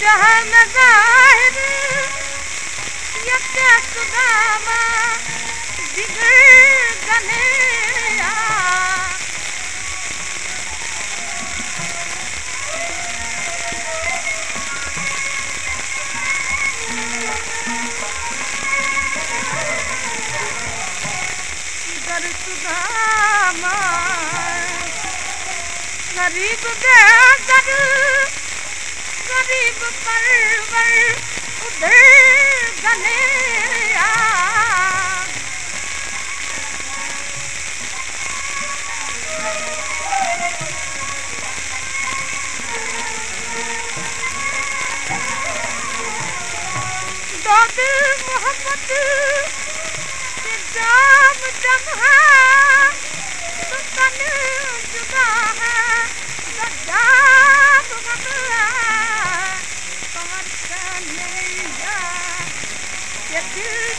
جہاں مظاہر یکا سباما جگر گنیا گر سباما غریب بے غریب پرور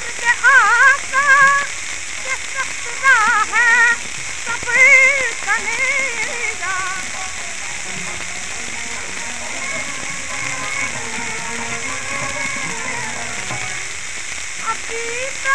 درد آقا کے سخت راہ ہے ابھی تو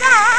Yeah.